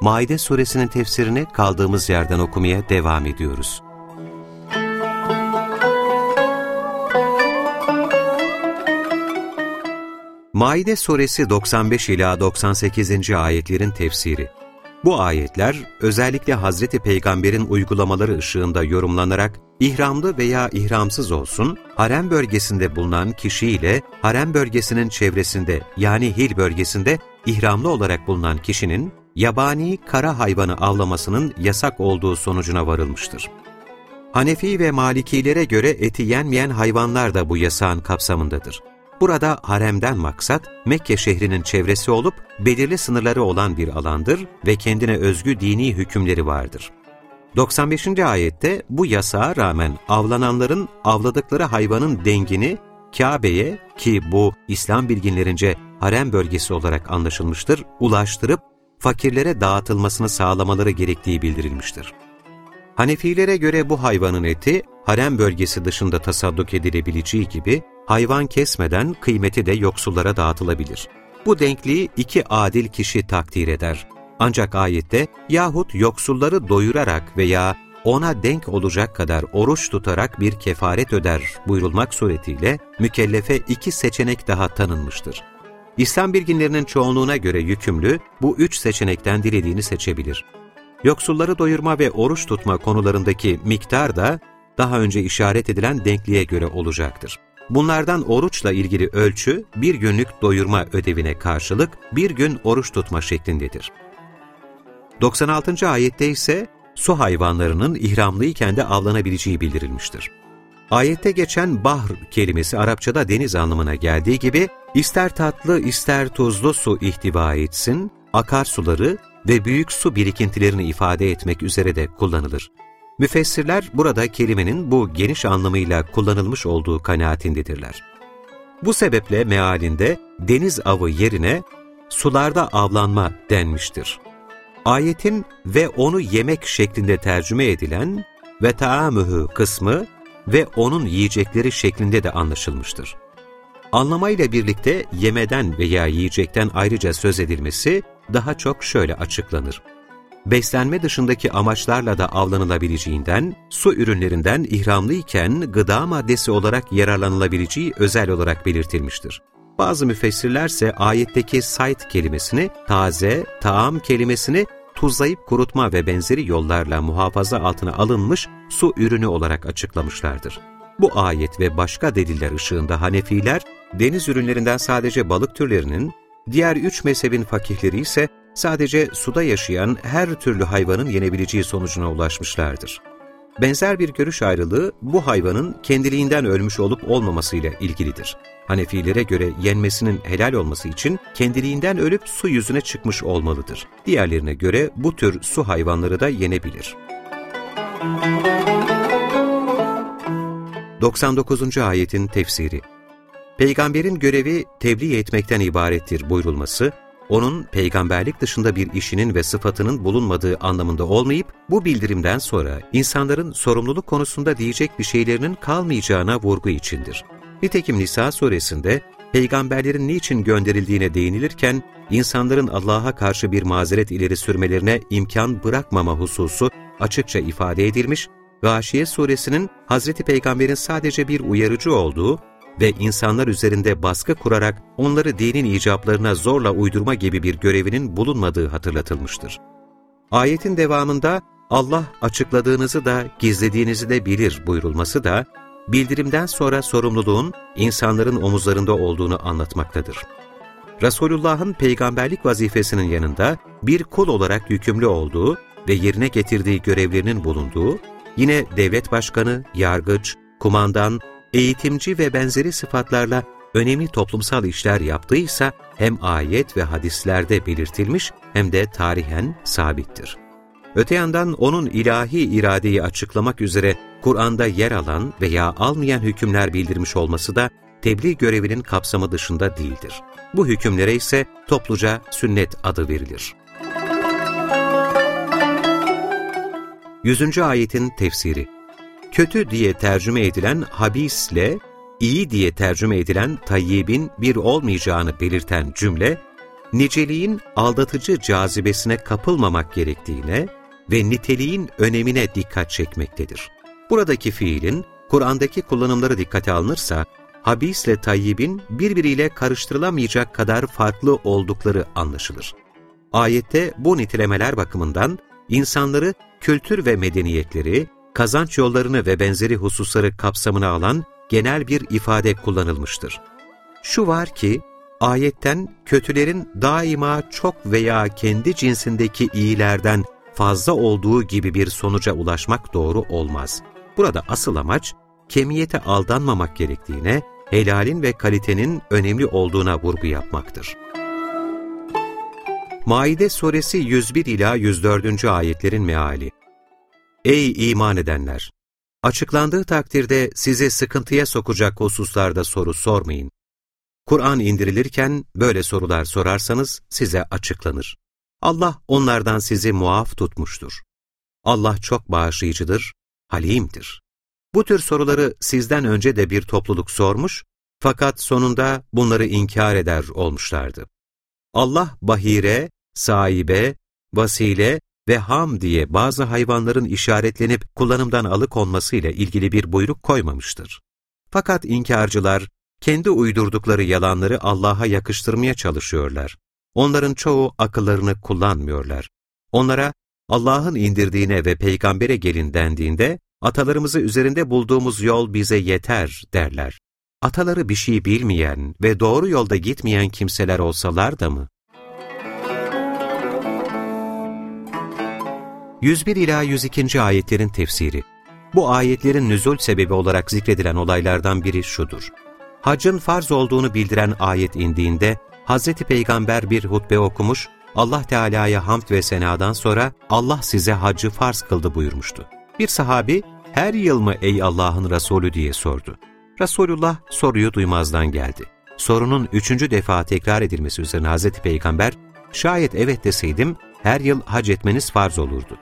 Maide suresinin tefsirini kaldığımız yerden okumaya devam ediyoruz. Maide suresi 95 ila 98. ayetlerin tefsiri. Bu ayetler özellikle Hazreti Peygamber'in uygulamaları ışığında yorumlanarak ihramlı veya ihramsız olsun, harem bölgesinde bulunan kişiyle harem bölgesinin çevresinde yani Hil bölgesinde ihramlı olarak bulunan kişinin yabani kara hayvanı avlamasının yasak olduğu sonucuna varılmıştır. Hanefi ve Malikilere göre eti yenmeyen hayvanlar da bu yasağın kapsamındadır. Burada haremden maksat Mekke şehrinin çevresi olup belirli sınırları olan bir alandır ve kendine özgü dini hükümleri vardır. 95. ayette bu yasağa rağmen avlananların avladıkları hayvanın dengini Kabe'ye ki bu İslam bilginlerince harem bölgesi olarak anlaşılmıştır, ulaştırıp fakirlere dağıtılmasını sağlamaları gerektiği bildirilmiştir. Hanefilere göre bu hayvanın eti harem bölgesi dışında tasadduk edilebileceği gibi hayvan kesmeden kıymeti de yoksullara dağıtılabilir. Bu denkliği iki adil kişi takdir eder. Ancak ayette yahut yoksulları doyurarak veya ona denk olacak kadar oruç tutarak bir kefaret öder buyurulmak suretiyle mükellefe iki seçenek daha tanınmıştır. İslam bilginlerinin çoğunluğuna göre yükümlü bu üç seçenekten dilediğini seçebilir. Yoksulları doyurma ve oruç tutma konularındaki miktar da daha önce işaret edilen denkliğe göre olacaktır. Bunlardan oruçla ilgili ölçü bir günlük doyurma ödevine karşılık bir gün oruç tutma şeklindedir. 96. ayette ise su hayvanlarının ihramlıyken de avlanabileceği bildirilmiştir. Ayette geçen bahr kelimesi Arapçada deniz anlamına geldiği gibi ister tatlı ister tuzlu su ihtiva etsin, akarsuları ve büyük su birikintilerini ifade etmek üzere de kullanılır. Müfessirler burada kelimenin bu geniş anlamıyla kullanılmış olduğu kanaatindedirler. Bu sebeple mealinde deniz avı yerine sularda avlanma denmiştir. Ayetin ve onu yemek şeklinde tercüme edilen ve taamühü kısmı ve onun yiyecekleri şeklinde de anlaşılmıştır. Anlamayla birlikte yemeden veya yiyecekten ayrıca söz edilmesi daha çok şöyle açıklanır. Beslenme dışındaki amaçlarla da avlanılabileceğinden, su ürünlerinden ihramlıyken gıda maddesi olarak yararlanılabileceği özel olarak belirtilmiştir. Bazı müfessirler ise ayetteki sayt kelimesini, taze, taam kelimesini tuzlayıp kurutma ve benzeri yollarla muhafaza altına alınmış su ürünü olarak açıklamışlardır. Bu ayet ve başka deliller ışığında Hanefiler, deniz ürünlerinden sadece balık türlerinin, diğer üç mezhebin fakihleri ise sadece suda yaşayan her türlü hayvanın yenebileceği sonucuna ulaşmışlardır. Benzer bir görüş ayrılığı bu hayvanın kendiliğinden ölmüş olup olmamasıyla ilgilidir. Hanefilere göre yenmesinin helal olması için kendiliğinden ölüp su yüzüne çıkmış olmalıdır. Diğerlerine göre bu tür su hayvanları da yenebilir. 99. ayetin tefsiri Peygamberin görevi tebliğ etmekten ibarettir buyrulması, onun peygamberlik dışında bir işinin ve sıfatının bulunmadığı anlamında olmayıp, bu bildirimden sonra insanların sorumluluk konusunda diyecek bir şeylerinin kalmayacağına vurgu içindir. Nitekim Nisa suresinde peygamberlerin niçin gönderildiğine değinilirken, insanların Allah'a karşı bir mazeret ileri sürmelerine imkan bırakmama hususu açıkça ifade edilmiş, Gâşiye suresinin Hazreti Peygamber'in sadece bir uyarıcı olduğu ve insanlar üzerinde baskı kurarak onları dinin icaplarına zorla uydurma gibi bir görevinin bulunmadığı hatırlatılmıştır. Ayetin devamında Allah açıkladığınızı da gizlediğinizi de bilir buyurulması da bildirimden sonra sorumluluğun insanların omuzlarında olduğunu anlatmaktadır. Resulullah'ın peygamberlik vazifesinin yanında bir kul olarak yükümlü olduğu ve yerine getirdiği görevlerinin bulunduğu, yine devlet başkanı, yargıç, kumandan, eğitimci ve benzeri sıfatlarla önemli toplumsal işler yaptıysa hem ayet ve hadislerde belirtilmiş hem de tarihen sabittir. Öte yandan onun ilahi iradeyi açıklamak üzere Kur'an'da yer alan veya almayan hükümler bildirmiş olması da tebliğ görevinin kapsamı dışında değildir. Bu hükümlere ise topluca sünnet adı verilir. 100. ayetin tefsiri Kötü diye tercüme edilen habisle, iyi diye tercüme edilen tayyibin bir olmayacağını belirten cümle, niceliğin aldatıcı cazibesine kapılmamak gerektiğine ve niteliğin önemine dikkat çekmektedir. Buradaki fiilin, Kur'an'daki kullanımları dikkate alınırsa, habisle tayyibin birbiriyle karıştırılamayacak kadar farklı oldukları anlaşılır. Ayette bu nitelemeler bakımından insanları kültür ve medeniyetleri, kazanç yollarını ve benzeri hususları kapsamına alan genel bir ifade kullanılmıştır. Şu var ki, ayetten kötülerin daima çok veya kendi cinsindeki iyilerden fazla olduğu gibi bir sonuca ulaşmak doğru olmaz. Burada asıl amaç, kemiyete aldanmamak gerektiğine, helalin ve kalitenin önemli olduğuna vurgu yapmaktır. Maide suresi 101 ila 104. ayetlerin meali. Ey iman edenler! Açıklandığı takdirde sizi sıkıntıya sokacak hususlarda soru sormayın. Kur'an indirilirken böyle sorular sorarsanız size açıklanır. Allah onlardan sizi muaf tutmuştur. Allah çok bağışlayıcıdır, halimdir. Bu tür soruları sizden önce de bir topluluk sormuş, fakat sonunda bunları inkar eder olmuşlardı. Allah bahire, sahibe, vasile ve ham diye bazı hayvanların işaretlenip kullanımdan alıkonmasıyla ilgili bir buyruk koymamıştır. Fakat inkarcılar, kendi uydurdukları yalanları Allah'a yakıştırmaya çalışıyorlar. Onların çoğu akıllarını kullanmıyorlar. Onlara Allah'ın indirdiğine ve peygambere gelin dendiğinde, atalarımızı üzerinde bulduğumuz yol bize yeter derler. Ataları bir şey bilmeyen ve doğru yolda gitmeyen kimseler olsalar da mı? 101 ila 102. ayetlerin tefsiri Bu ayetlerin nüzul sebebi olarak zikredilen olaylardan biri şudur. Hacın farz olduğunu bildiren ayet indiğinde, Hz. Peygamber bir hutbe okumuş, Allah Teala'ya hamd ve senadan sonra Allah size hacı farz kıldı buyurmuştu. Bir sahabi, her yıl mı ey Allah'ın Resulü diye sordu. Resulullah soruyu duymazdan geldi. Sorunun üçüncü defa tekrar edilmesi üzerine Hz. Peygamber, şayet evet deseydim her yıl hac etmeniz farz olurdu.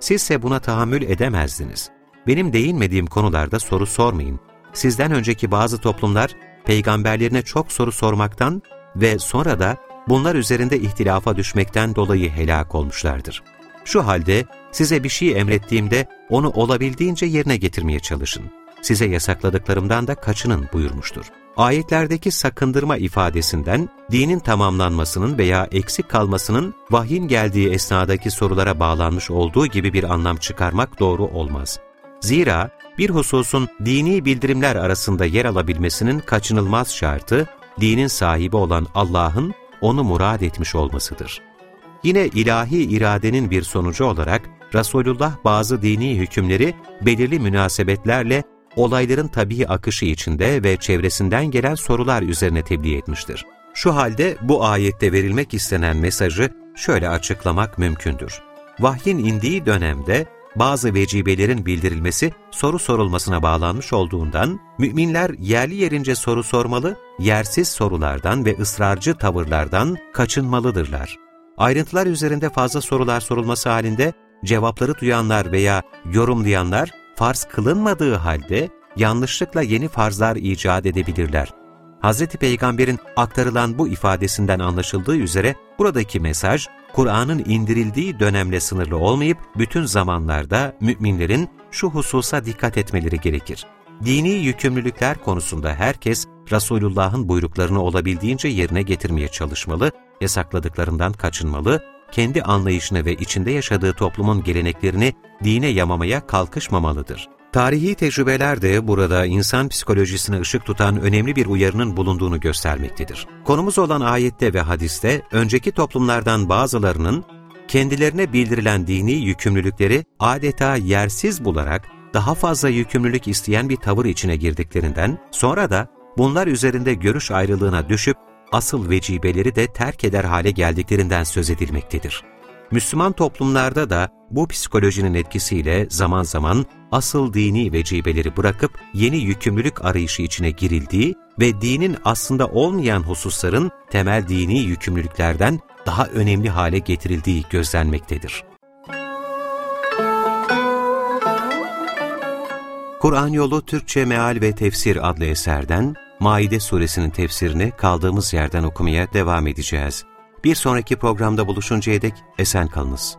Sizse buna tahammül edemezdiniz. Benim değinmediğim konularda soru sormayın. Sizden önceki bazı toplumlar peygamberlerine çok soru sormaktan ve sonra da bunlar üzerinde ihtilafa düşmekten dolayı helak olmuşlardır. Şu halde size bir şey emrettiğimde onu olabildiğince yerine getirmeye çalışın. Size yasakladıklarımdan da kaçının buyurmuştur. Ayetlerdeki sakındırma ifadesinden dinin tamamlanmasının veya eksik kalmasının vahyin geldiği esnadaki sorulara bağlanmış olduğu gibi bir anlam çıkarmak doğru olmaz. Zira bir hususun dini bildirimler arasında yer alabilmesinin kaçınılmaz şartı, dinin sahibi olan Allah'ın onu murad etmiş olmasıdır. Yine ilahi iradenin bir sonucu olarak Resulullah bazı dini hükümleri belirli münasebetlerle olayların tabii akışı içinde ve çevresinden gelen sorular üzerine tebliğ etmiştir. Şu halde bu ayette verilmek istenen mesajı şöyle açıklamak mümkündür. Vahyin indiği dönemde bazı vecibelerin bildirilmesi soru sorulmasına bağlanmış olduğundan, müminler yerli yerince soru sormalı, yersiz sorulardan ve ısrarcı tavırlardan kaçınmalıdırlar. Ayrıntılar üzerinde fazla sorular sorulması halinde cevapları duyanlar veya yorumlayanlar farz kılınmadığı halde yanlışlıkla yeni farzlar icat edebilirler. Hz. Peygamber'in aktarılan bu ifadesinden anlaşıldığı üzere buradaki mesaj, Kur'an'ın indirildiği dönemle sınırlı olmayıp bütün zamanlarda müminlerin şu hususa dikkat etmeleri gerekir. Dini yükümlülükler konusunda herkes Resulullah'ın buyruklarını olabildiğince yerine getirmeye çalışmalı, yasakladıklarından kaçınmalı, kendi anlayışını ve içinde yaşadığı toplumun geleneklerini dine yamamaya kalkışmamalıdır. Tarihi tecrübeler de burada insan psikolojisine ışık tutan önemli bir uyarının bulunduğunu göstermektedir. Konumuz olan ayette ve hadiste önceki toplumlardan bazılarının kendilerine bildirilen dini yükümlülükleri adeta yersiz bularak daha fazla yükümlülük isteyen bir tavır içine girdiklerinden, sonra da bunlar üzerinde görüş ayrılığına düşüp asıl vecibeleri de terk eder hale geldiklerinden söz edilmektedir. Müslüman toplumlarda da bu psikolojinin etkisiyle zaman zaman asıl dini vecibeleri bırakıp yeni yükümlülük arayışı içine girildiği ve dinin aslında olmayan hususların temel dini yükümlülüklerden daha önemli hale getirildiği gözlenmektedir. Kur'an Yolu Türkçe Meal ve Tefsir adlı eserden Maide suresinin tefsirini kaldığımız yerden okumaya devam edeceğiz. Bir sonraki programda buluşuncaya dek esen kalınız.